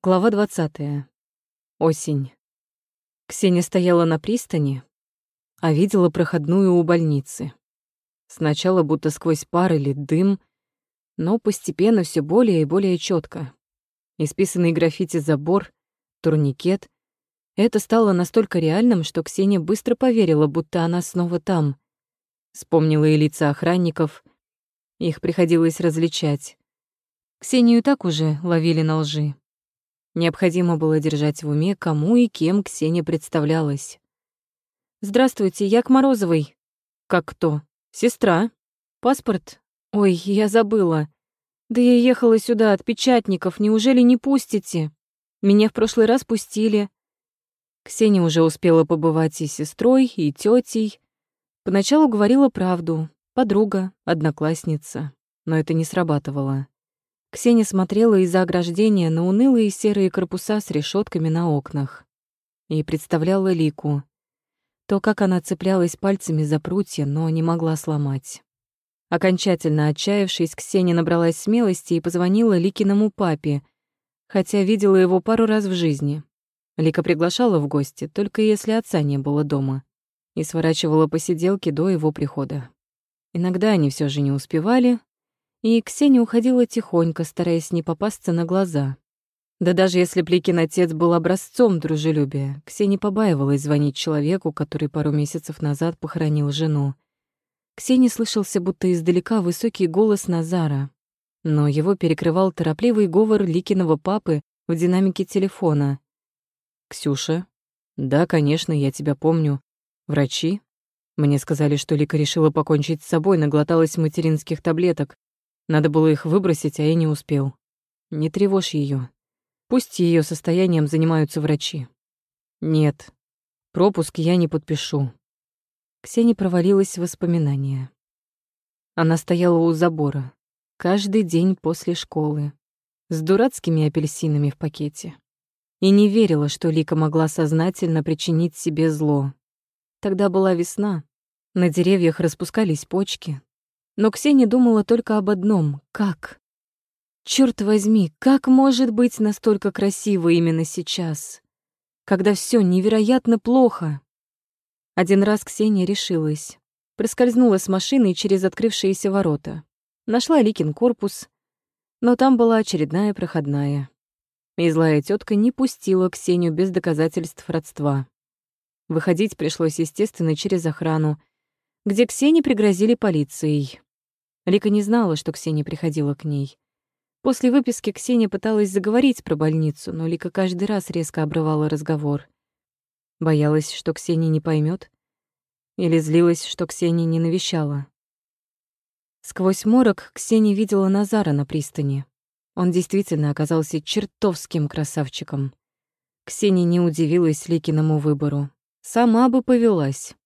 Глава 20. Осень. Ксения стояла на пристани, а видела проходную у больницы. Сначала будто сквозь пар или дым, но постепенно все более и более четко. Исписанный граффити забор, турникет. Это стало настолько реальным, что Ксения быстро поверила, будто она снова там. Вспомнила и лица охранников. Их приходилось различать. Ксению так уже ловили на лжи. Необходимо было держать в уме, кому и кем Ксения представлялась. «Здравствуйте, я к Морозовой». «Как кто? Сестра? Паспорт? Ой, я забыла. Да я ехала сюда от печатников, неужели не пустите? Меня в прошлый раз пустили». Ксения уже успела побывать и сестрой, и тетей. Поначалу говорила правду, подруга, одноклассница, но это не срабатывало. Ксения смотрела из-за ограждения на унылые серые корпуса с решетками на окнах и представляла Лику. То, как она цеплялась пальцами за прутья, но не могла сломать. Окончательно отчаявшись, Ксения набралась смелости и позвонила Ликиному папе, хотя видела его пару раз в жизни. Лика приглашала в гости, только если отца не было дома, и сворачивала посиделки до его прихода. Иногда они все же не успевали, и Ксения уходила тихонько, стараясь не попасться на глаза. Да даже если Пликин отец был образцом дружелюбия, Ксения побаивалась звонить человеку, который пару месяцев назад похоронил жену. Ксения слышался будто издалека высокий голос Назара, но его перекрывал торопливый говор Ликиного папы в динамике телефона. «Ксюша? Да, конечно, я тебя помню. Врачи? Мне сказали, что Лика решила покончить с собой, наглоталась материнских таблеток. Надо было их выбросить, а я не успел. Не тревожь ее. Пусть ее состоянием занимаются врачи. Нет, пропуск я не подпишу. Ксения провалилась в воспоминания. Она стояла у забора каждый день после школы с дурацкими апельсинами в пакете и не верила, что Лика могла сознательно причинить себе зло. Тогда была весна, на деревьях распускались почки, но Ксения думала только об одном — как? Черт возьми, как может быть настолько красиво именно сейчас, когда все невероятно плохо? Один раз Ксения решилась. Проскользнула с машиной через открывшиеся ворота. Нашла Ликин корпус, но там была очередная проходная. И злая тетка не пустила Ксению без доказательств родства. Выходить пришлось, естественно, через охрану, где Ксении пригрозили полицией. Лика не знала, что Ксения приходила к ней. После выписки Ксения пыталась заговорить про больницу, но Лика каждый раз резко обрывала разговор. Боялась, что Ксения не поймет, Или злилась, что Ксения не навещала. Сквозь морок Ксения видела Назара на пристани. Он действительно оказался чертовским красавчиком. Ксения не удивилась Ликиному выбору. Сама бы повелась.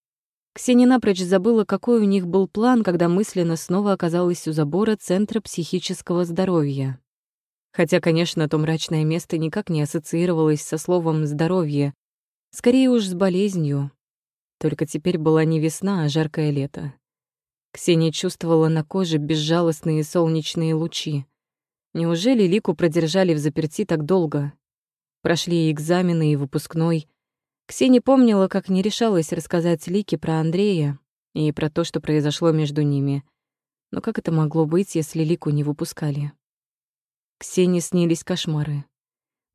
Ксения напрочь забыла, какой у них был план, когда мысленно снова оказалась у забора Центра психического здоровья. Хотя, конечно, то мрачное место никак не ассоциировалось со словом «здоровье», скорее уж с болезнью. Только теперь была не весна, а жаркое лето. Ксения чувствовала на коже безжалостные солнечные лучи. Неужели Лику продержали в заперти так долго? Прошли и экзамены, и выпускной — Ксения помнила, как не решалась рассказать Лике про Андрея и про то, что произошло между ними. Но как это могло быть, если Лику не выпускали? Ксении снились кошмары.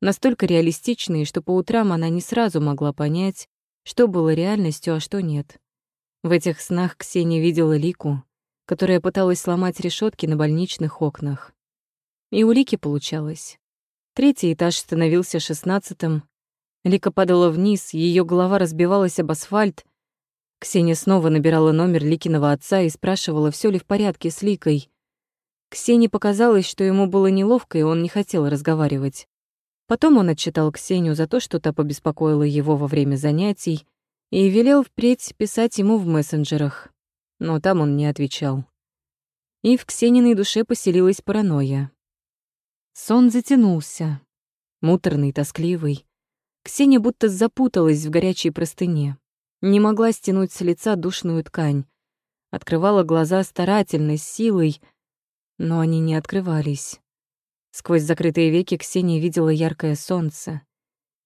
Настолько реалистичные, что по утрам она не сразу могла понять, что было реальностью, а что нет. В этих снах Ксения видела Лику, которая пыталась сломать решетки на больничных окнах. И у Лики получалось. Третий этаж становился шестнадцатым, Лика падала вниз, ее голова разбивалась об асфальт. Ксения снова набирала номер Ликиного отца и спрашивала, все ли в порядке с Ликой. Ксении показалось, что ему было неловко, и он не хотел разговаривать. Потом он отчитал Ксению за то, что та побеспокоила его во время занятий, и велел впредь писать ему в мессенджерах. Но там он не отвечал. И в Ксениной душе поселилась паранойя. Сон затянулся. Муторный, тоскливый. Ксения будто запуталась в горячей простыне. Не могла стянуть с лица душную ткань. Открывала глаза старательно, с силой, но они не открывались. Сквозь закрытые веки Ксения видела яркое солнце,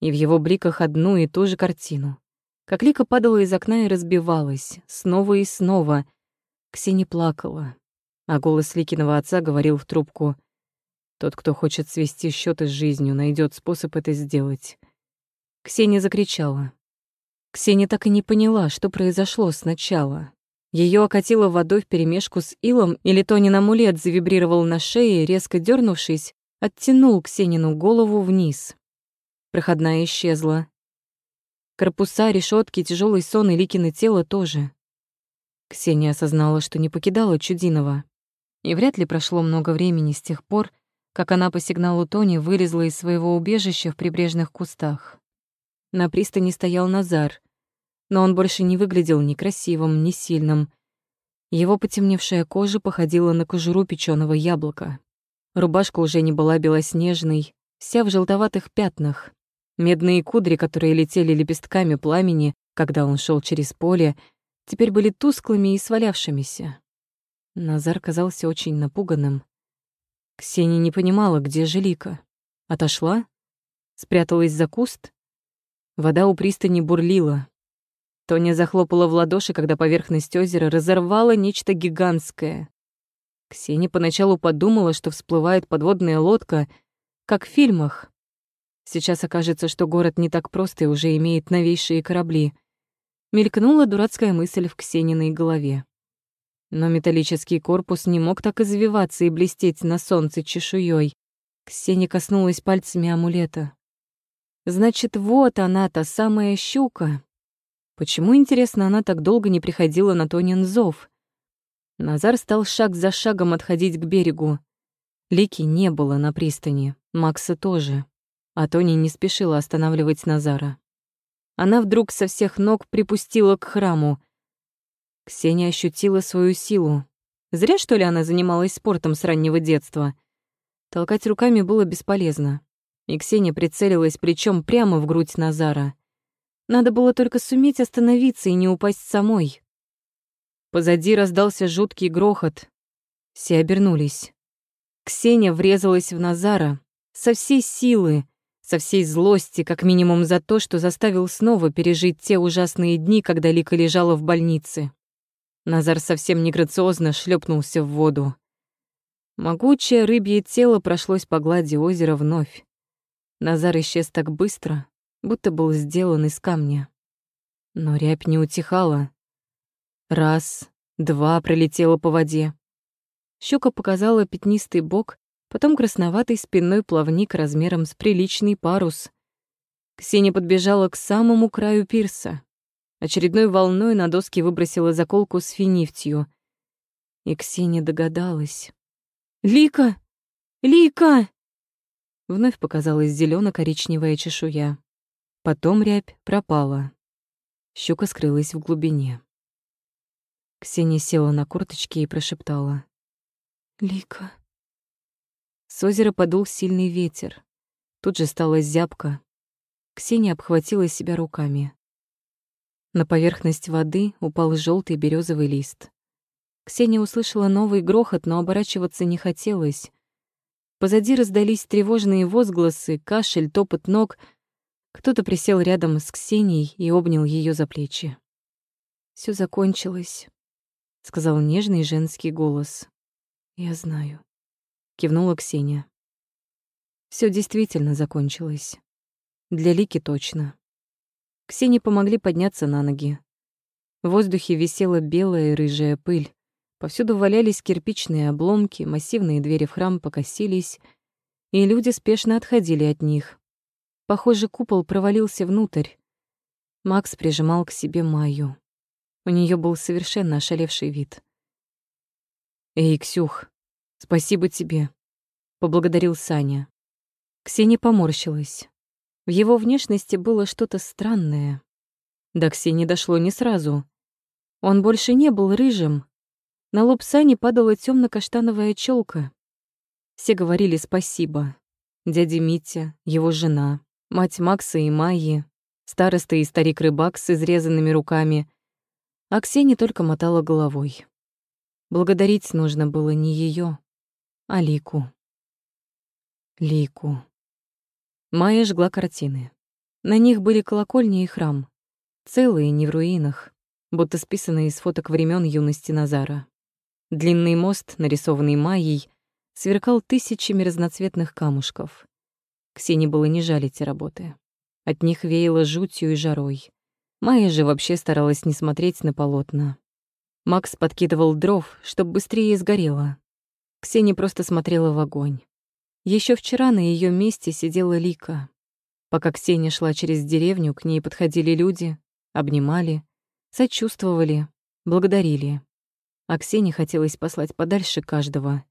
и в его бликах одну и ту же картину. Как Лика падала из окна и разбивалась, снова и снова. Ксения плакала, а голос Ликиного отца говорил в трубку «Тот, кто хочет свести счеты с жизнью, найдет способ это сделать». Ксения закричала. Ксения так и не поняла, что произошло сначала. Ее окатило водой вперемешку с илом, или Тонин амулет завибрировал на шее, резко дернувшись, оттянул Ксенину голову вниз. Проходная исчезла. Корпуса, решетки, тяжелый сон и Ликино тело тоже. Ксения осознала, что не покидала Чудинова. И вряд ли прошло много времени с тех пор, как она по сигналу Тони вылезла из своего убежища в прибрежных кустах. На пристани стоял Назар, но он больше не выглядел ни красивым, ни сильным. Его потемневшая кожа походила на кожуру печёного яблока. Рубашка уже не была белоснежной, вся в желтоватых пятнах. Медные кудри, которые летели лепестками пламени, когда он шел через поле, теперь были тусклыми и свалявшимися. Назар казался очень напуганным. Ксения не понимала, где же Лика. Отошла? Спряталась за куст? Вода у пристани бурлила. Тоня захлопала в ладоши, когда поверхность озера разорвала нечто гигантское. Ксения поначалу подумала, что всплывает подводная лодка, как в фильмах. Сейчас окажется, что город не так просто и уже имеет новейшие корабли. Мелькнула дурацкая мысль в Ксениной голове. Но металлический корпус не мог так извиваться и блестеть на солнце чешуей. Ксения коснулась пальцами амулета. Значит, вот она, та самая щука. Почему, интересно, она так долго не приходила на Тонин зов? Назар стал шаг за шагом отходить к берегу. Лики не было на пристани, Макса тоже а Тони не спешила останавливать Назара. Она вдруг со всех ног припустила к храму. Ксения ощутила свою силу. Зря, что ли, она занималась спортом с раннего детства. Толкать руками было бесполезно. И Ксения прицелилась плечом прямо в грудь Назара. Надо было только суметь остановиться и не упасть самой. Позади раздался жуткий грохот. Все обернулись. Ксения врезалась в Назара со всей силы, со всей злости, как минимум за то, что заставил снова пережить те ужасные дни, когда Лика лежала в больнице. Назар совсем неграциозно шлепнулся в воду. Могучее рыбье тело прошлось по глади озера вновь. Назар исчез так быстро, будто был сделан из камня. Но рябь не утихала. Раз, два пролетела по воде. Щука показала пятнистый бок, потом красноватый спинной плавник размером с приличный парус. Ксения подбежала к самому краю пирса. Очередной волной на доски выбросила заколку с финифтью. И Ксения догадалась. «Лика! Лика!» Вновь показалась зелено коричневая чешуя. Потом рябь пропала. Щука скрылась в глубине. Ксения села на корточки и прошептала. «Лика». С озера подул сильный ветер. Тут же стала зябко. Ксения обхватила себя руками. На поверхность воды упал желтый березовый лист. Ксения услышала новый грохот, но оборачиваться не хотелось. Позади раздались тревожные возгласы, кашель, топот ног. Кто-то присел рядом с Ксенией и обнял ее за плечи. Все закончилось», — сказал нежный женский голос. «Я знаю» кивнула Ксения. Все действительно закончилось. Для Лики точно. Ксении помогли подняться на ноги. В воздухе висела белая и рыжая пыль. Повсюду валялись кирпичные обломки, массивные двери в храм покосились, и люди спешно отходили от них. Похоже, купол провалился внутрь. Макс прижимал к себе Майю. У нее был совершенно ошалевший вид. «Эй, Ксюх, «Спасибо тебе», — поблагодарил Саня. Ксения поморщилась. В его внешности было что-то странное. До Ксении дошло не сразу. Он больше не был рыжим. На лоб Сани падала темно каштановая челка. Все говорили спасибо. Дядя Митя, его жена, мать Макса и Майи, староста и старик-рыбак с изрезанными руками. А Ксения только мотала головой. Благодарить нужно было не ее. Алику. Лику. Майя жгла картины. На них были колокольня и храм. Целые, не в руинах, будто списанные из фоток времен юности Назара. Длинный мост, нарисованный Майей, сверкал тысячами разноцветных камушков. Ксении было не жаль эти работы. От них веяло жутью и жарой. Майя же вообще старалась не смотреть на полотна. Макс подкидывал дров, чтобы быстрее сгорело. Ксения просто смотрела в огонь. Еще вчера на ее месте сидела Лика. Пока Ксения шла через деревню, к ней подходили люди, обнимали, сочувствовали, благодарили. А Ксении хотелось послать подальше каждого.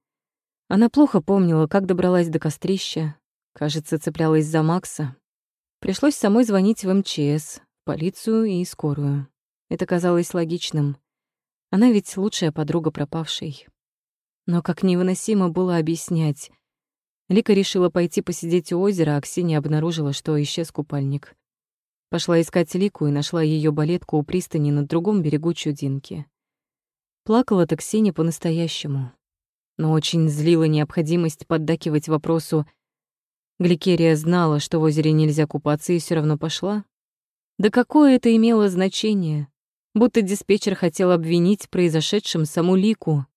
Она плохо помнила, как добралась до кострища, кажется, цеплялась за Макса. Пришлось самой звонить в МЧС, полицию и скорую. Это казалось логичным. Она ведь лучшая подруга пропавшей. Но как невыносимо было объяснять, Лика решила пойти посидеть у озера, а Ксения обнаружила, что исчез купальник. Пошла искать Лику и нашла ее балетку у пристани на другом берегу Чудинки. Плакала-то Ксения по-настоящему. Но очень злила необходимость поддакивать вопросу Гликерия знала, что в озере нельзя купаться, и все равно пошла. Да какое это имело значение? Будто диспетчер хотел обвинить в произошедшем саму Лику.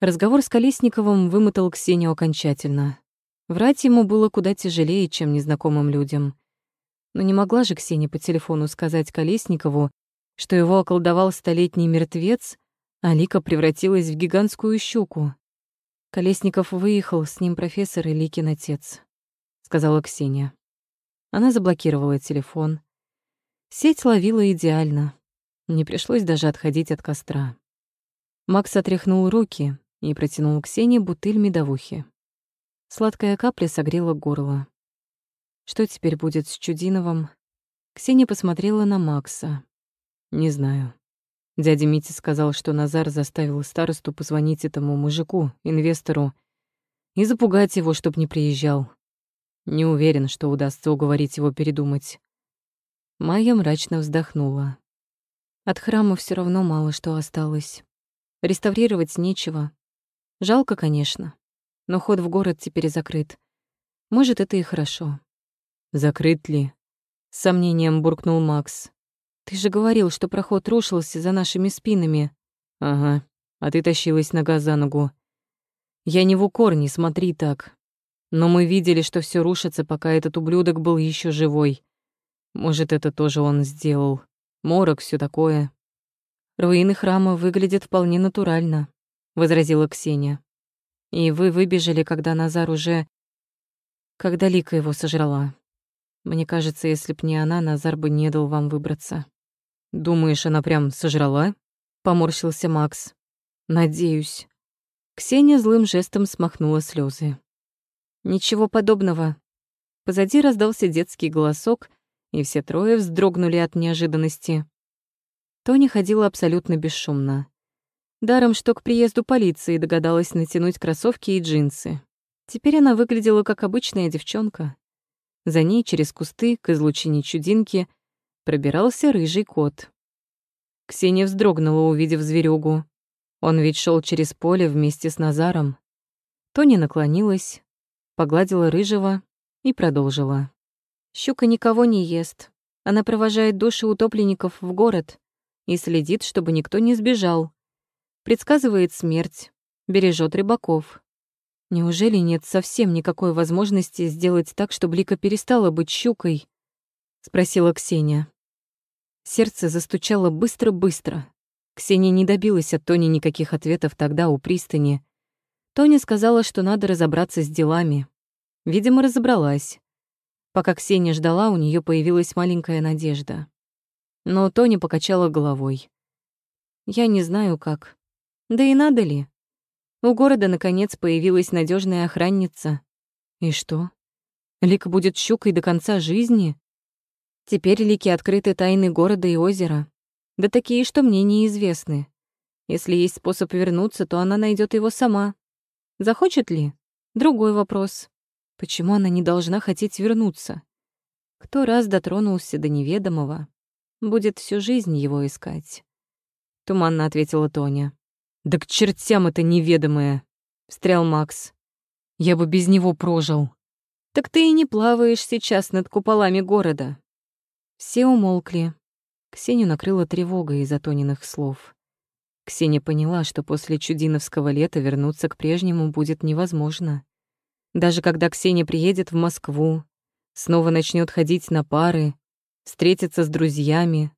Разговор с Колесниковым вымотал Ксению окончательно. Врать ему было куда тяжелее, чем незнакомым людям. Но не могла же Ксения по телефону сказать Колесникову, что его околдовал столетний мертвец, а Лика превратилась в гигантскую щуку. Колесников выехал, с ним профессор и Ликин отец, сказала Ксения. Она заблокировала телефон. Сеть ловила идеально. Не пришлось даже отходить от костра. Макс отряхнул руки и протянул Ксении бутыль медовухи. Сладкая капля согрела горло. Что теперь будет с Чудиновым? Ксения посмотрела на Макса. Не знаю. Дядя Митя сказал, что Назар заставил старосту позвонить этому мужику, инвестору, и запугать его, чтоб не приезжал. Не уверен, что удастся уговорить его передумать. Майя мрачно вздохнула. От храма все равно мало что осталось. Реставрировать нечего. Жалко, конечно но ход в город теперь закрыт. Может, это и хорошо. Закрыт ли? С сомнением буркнул Макс. Ты же говорил, что проход рушился за нашими спинами. Ага, а ты тащилась нога за ногу. Я не в укор, не смотри так. Но мы видели, что все рушится, пока этот ублюдок был еще живой. Может, это тоже он сделал. Морок, все такое. Руины храма выглядят вполне натурально, возразила Ксения. И вы выбежали, когда Назар уже... Когда Лика его сожрала. Мне кажется, если б не она, Назар бы не дал вам выбраться. Думаешь, она прям сожрала? Поморщился Макс. Надеюсь. Ксения злым жестом смахнула слезы. Ничего подобного. Позади раздался детский голосок, и все трое вздрогнули от неожиданности. Тони ходила абсолютно бесшумно. Даром, что к приезду полиции догадалась натянуть кроссовки и джинсы. Теперь она выглядела как обычная девчонка. За ней через кусты к излучине чудинки пробирался рыжий кот. Ксения вздрогнула, увидев зверюгу. Он ведь шел через поле вместе с Назаром. Тони наклонилась, погладила рыжего и продолжила. Щука никого не ест. Она провожает души утопленников в город и следит, чтобы никто не сбежал предсказывает смерть, бережет рыбаков. Неужели нет совсем никакой возможности сделать так, чтобы Лика перестала быть щукой? Спросила Ксения. Сердце застучало быстро-быстро. Ксения не добилась от Тони никаких ответов тогда у пристани. Тоня сказала, что надо разобраться с делами. Видимо, разобралась. Пока Ксения ждала, у нее появилась маленькая надежда. Но Тоня покачала головой. «Я не знаю, как. Да и надо ли? У города, наконец, появилась надежная охранница. И что? Лика будет щукой до конца жизни? Теперь Лики открыты тайны города и озера. Да такие, что мне неизвестны. Если есть способ вернуться, то она найдет его сама. Захочет ли? Другой вопрос. Почему она не должна хотеть вернуться? Кто раз дотронулся до неведомого, будет всю жизнь его искать. Туманно ответила Тоня. «Да к чертям это неведомое!» — встрял Макс. «Я бы без него прожил. Так ты и не плаваешь сейчас над куполами города. Все умолкли. Ксению накрыла тревога из-за Тониных слов. Ксения поняла, что после чудиновского лета вернуться к прежнему будет невозможно. Даже когда Ксения приедет в Москву, снова начнет ходить на пары, встретиться с друзьями,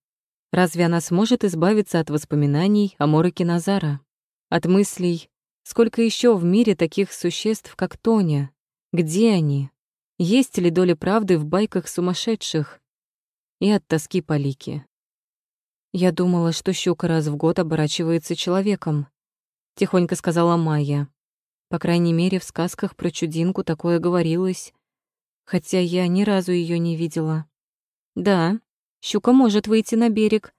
разве она сможет избавиться от воспоминаний о Мороке Назара? От мыслей, сколько еще в мире таких существ, как Тоня? Где они? Есть ли доля правды в байках сумасшедших? И от тоски по Лике. «Я думала, что щука раз в год оборачивается человеком», — тихонько сказала Майя. По крайней мере, в сказках про чудинку такое говорилось, хотя я ни разу ее не видела. «Да, щука может выйти на берег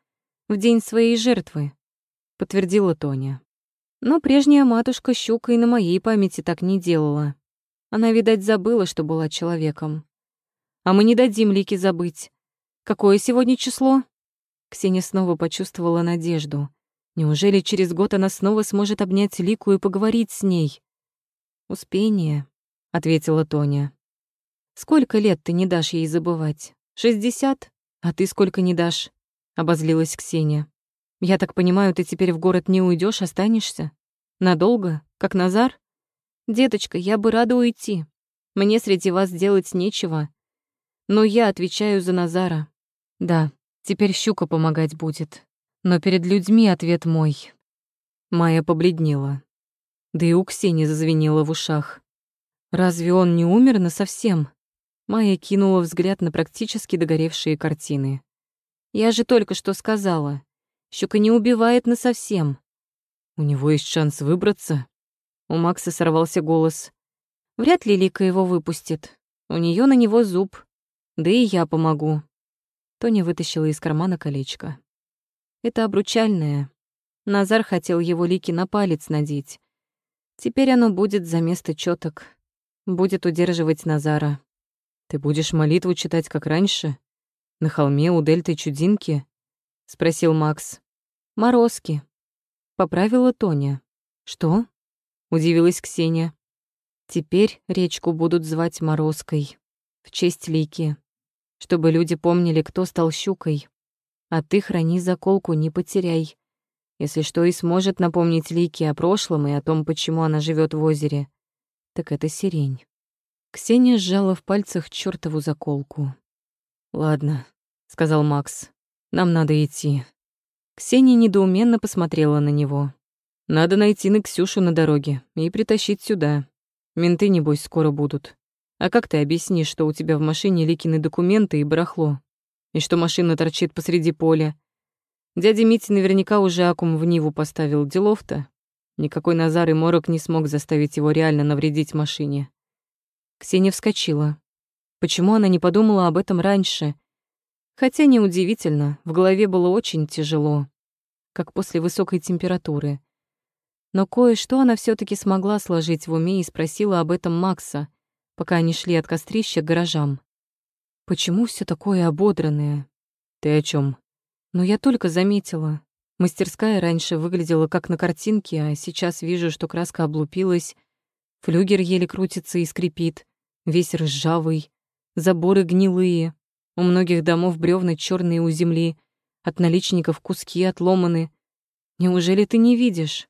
в день своей жертвы», — подтвердила Тоня. Но прежняя матушка щука и на моей памяти так не делала. Она, видать, забыла, что была человеком. А мы не дадим Лике забыть. Какое сегодня число? Ксения снова почувствовала надежду. Неужели через год она снова сможет обнять Лику и поговорить с ней? «Успение», — ответила Тоня. «Сколько лет ты не дашь ей забывать? Шестьдесят? А ты сколько не дашь?» — обозлилась Ксения. «Я так понимаю, ты теперь в город не уйдешь, останешься? Надолго? Как Назар?» «Деточка, я бы рада уйти. Мне среди вас делать нечего. Но я отвечаю за Назара. Да, Теперь щука помогать будет. Но перед людьми ответ мой. Майя побледнела. Да и у Ксении зазвенело в ушах. Разве он не умер насовсем? Майя кинула взгляд на практически догоревшие картины. Я же только что сказала. Щука не убивает насовсем. У него есть шанс выбраться. У Макса сорвался голос. Вряд ли Лика его выпустит. У нее на него зуб. Да и я помогу. Тоня вытащила из кармана колечко. Это обручальное. Назар хотел его лики на палец надеть. Теперь оно будет за место чёток. Будет удерживать Назара. Ты будешь молитву читать, как раньше? На холме у дельты Чудинки? Спросил Макс. Морозки. Поправила Тоня. Что? Удивилась Ксения. Теперь речку будут звать Морозкой. В честь Лики чтобы люди помнили, кто стал щукой. А ты храни заколку, не потеряй. Если что и сможет напомнить Лике о прошлом и о том, почему она живет в озере, так это сирень. Ксения сжала в пальцах чёртову заколку. «Ладно», — сказал Макс, — «нам надо идти». Ксения недоуменно посмотрела на него. «Надо найти на Ксюшу на дороге и притащить сюда. Менты, небось, скоро будут. А как ты объяснишь, что у тебя в машине Ликины документы и барахло? И что машина торчит посреди поля? Дядя Митя наверняка уже аккум в Ниву поставил. Делов-то. Никакой Назар и Морок не смог заставить его реально навредить машине. Ксения вскочила. Почему она не подумала об этом раньше? Хотя неудивительно, в голове было очень тяжело, как после высокой температуры. Но кое-что она все таки смогла сложить в уме и спросила об этом Макса — пока они шли от кострища к гаражам. «Почему все такое ободранное?» «Ты о чем? «Ну, я только заметила. Мастерская раньше выглядела как на картинке, а сейчас вижу, что краска облупилась, флюгер еле крутится и скрипит, весь ржавый, заборы гнилые, у многих домов бревна черные у земли, от наличников куски отломаны. Неужели ты не видишь?»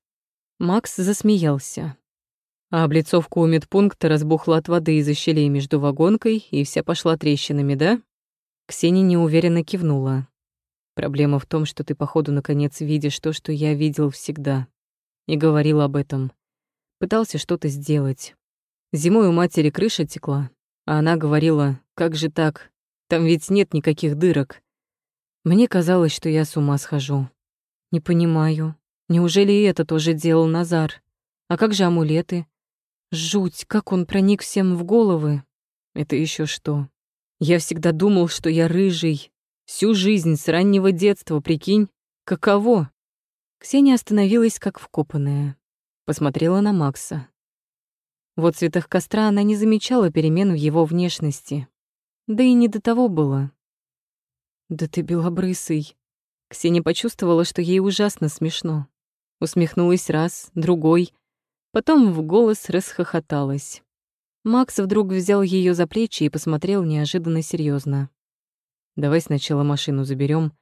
Макс засмеялся. А облицовка у медпункта разбухла от воды из-за щелей между вагонкой и вся пошла трещинами, да? Ксения неуверенно кивнула. Проблема в том, что ты, походу, наконец видишь то, что я видел всегда. И говорил об этом. Пытался что-то сделать. Зимой у матери крыша текла, а она говорила, как же так? Там ведь нет никаких дырок. Мне казалось, что я с ума схожу. Не понимаю. Неужели и это тоже делал Назар? А как же амулеты? Жуть, как он проник всем в головы. Это еще что? Я всегда думал, что я рыжий. Всю жизнь с раннего детства, прикинь, каково? Ксения остановилась как вкопанная. Посмотрела на Макса. В цветах костра она не замечала перемен в его внешности. Да и не до того было. «Да ты белобрысый». Ксения почувствовала, что ей ужасно смешно. Усмехнулась раз, другой, Потом в голос расхохоталась. Макс вдруг взял ее за плечи и посмотрел неожиданно серьезно. «Давай сначала машину заберем,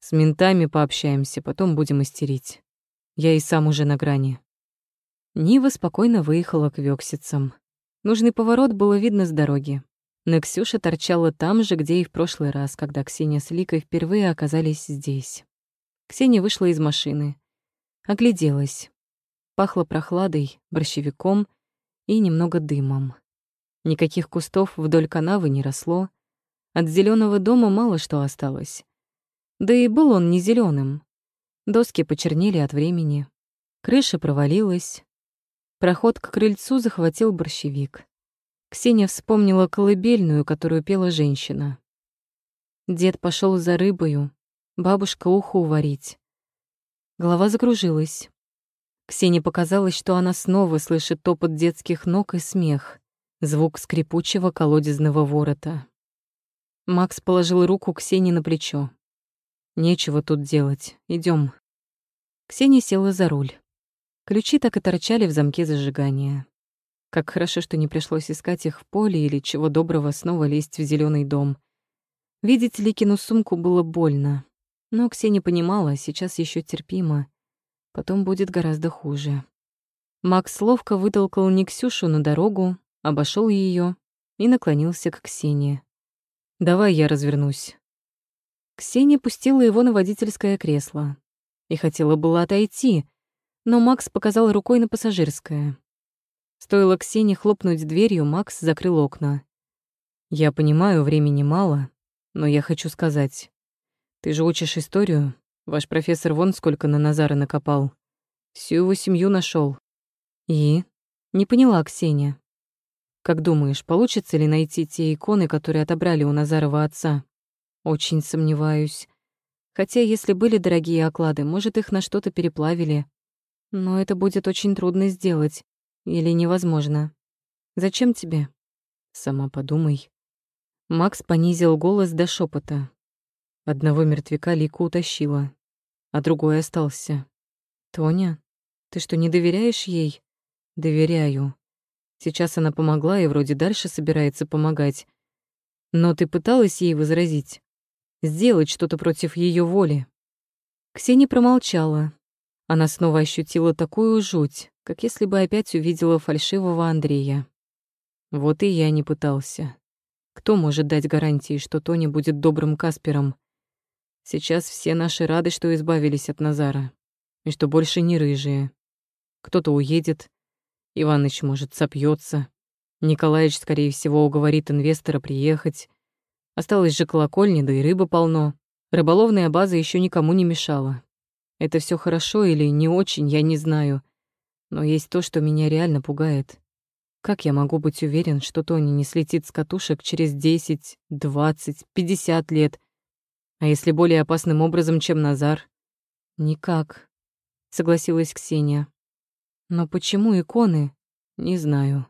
с ментами пообщаемся, потом будем истерить. Я и сам уже на грани». Нива спокойно выехала к Вёксицам. Нужный поворот было видно с дороги. Но Ксюша торчала там же, где и в прошлый раз, когда Ксения с Ликой впервые оказались здесь. Ксения вышла из машины. Огляделась. Пахло прохладой, борщевиком и немного дымом. Никаких кустов вдоль канавы не росло. От зеленого дома мало что осталось. Да и был он не зеленым. Доски почернели от времени. Крыша провалилась. Проход к крыльцу захватил борщевик. Ксения вспомнила колыбельную, которую пела женщина. Дед пошел за рыбою, бабушка уху варить. Голова закружилась. Ксении показалось, что она снова слышит топот детских ног и смех, звук скрипучего колодезного ворота. Макс положил руку Ксении на плечо. «Нечего тут делать. Идем. Ксения села за руль. Ключи так и торчали в замке зажигания. Как хорошо, что не пришлось искать их в поле или чего доброго снова лезть в зеленый дом. Видеть Ликину сумку было больно. Но Ксения понимала, сейчас еще терпимо. Потом будет гораздо хуже. Макс ловко вытолкал Никсюшу на дорогу, обошел ее и наклонился к Ксении. «Давай я развернусь». Ксения пустила его на водительское кресло и хотела было отойти, но Макс показал рукой на пассажирское. Стоило Ксении хлопнуть дверью, Макс закрыл окна. «Я понимаю, времени мало, но я хочу сказать. Ты же учишь историю. Ваш профессор вон сколько на Назара накопал. Всю его семью нашел. И? Не поняла Ксения. Как думаешь, получится ли найти те иконы, которые отобрали у Назарова отца? Очень сомневаюсь. Хотя, если были дорогие оклады, может, их на что-то переплавили. Но это будет очень трудно сделать. Или невозможно. Зачем тебе? Сама подумай. Макс понизил голос до шепота. Одного мертвяка Лику утащила, а другой остался. Тоня, ты что, не доверяешь ей? Доверяю. Сейчас она помогла и вроде дальше собирается помогать. Но ты пыталась ей возразить? Сделать что-то против ее воли? Ксения промолчала. Она снова ощутила такую жуть, как если бы опять увидела фальшивого Андрея. Вот и я не пытался. Кто может дать гарантии, что Тоня будет добрым Каспером? Сейчас все наши рады, что избавились от Назара, и что больше не рыжие. Кто-то уедет, Иваныч, может, сопьется. Николаевич, скорее всего, уговорит инвестора приехать. Осталось же колокольня, да и рыбы полно. Рыболовная база еще никому не мешала. Это все хорошо или не очень, я не знаю. Но есть то, что меня реально пугает. Как я могу быть уверен, что Тони не слетит с катушек через 10, 20, 50 лет? А если более опасным образом, чем Назар? Никак, согласилась Ксения. Но почему иконы? Не знаю.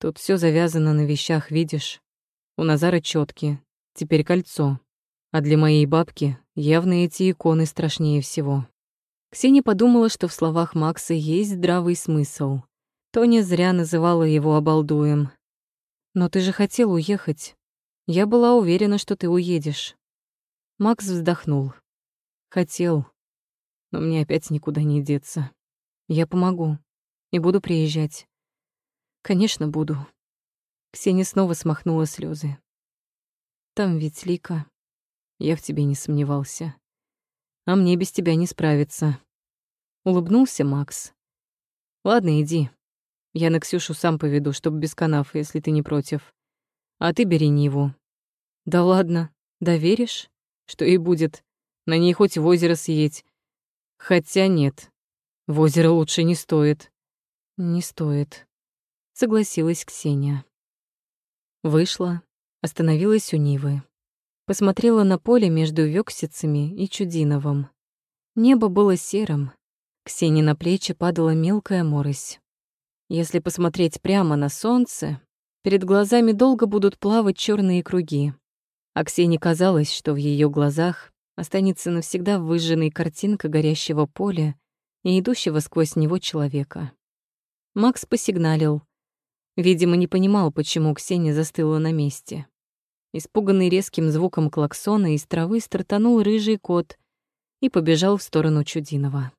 Тут все завязано на вещах, видишь? У Назара четкие, теперь кольцо. А для моей бабки явно эти иконы страшнее всего. Ксения подумала, что в словах Макса есть здравый смысл. Тоня зря называла его обалдуем. «Но ты же хотел уехать. Я была уверена, что ты уедешь». Макс вздохнул. «Хотел. Но мне опять никуда не деться. Я помогу. И буду приезжать. Конечно, буду». Ксения снова смахнула слезы. «Там ведь Лика. Я в тебе не сомневался а мне без тебя не справиться. Улыбнулся Макс. Ладно, иди. Я на Ксюшу сам поведу, чтоб без канав, если ты не против. А ты бери Ниву. Да ладно, доверишь? Что и будет. На ней хоть в озеро съедь. Хотя нет, в озеро лучше не стоит. Не стоит, согласилась Ксения. Вышла, остановилась у Нивы. Посмотрела на поле между Вёксицами и Чудиновым. Небо было серым. Ксении на плечи падала мелкая морось. Если посмотреть прямо на солнце, перед глазами долго будут плавать черные круги. А Ксении казалось, что в ее глазах останется навсегда выжженная картинка горящего поля и идущего сквозь него человека. Макс посигналил. Видимо, не понимал, почему Ксения застыла на месте. Испуганный резким звуком клаксона из травы стартанул рыжий кот и побежал в сторону Чудинова.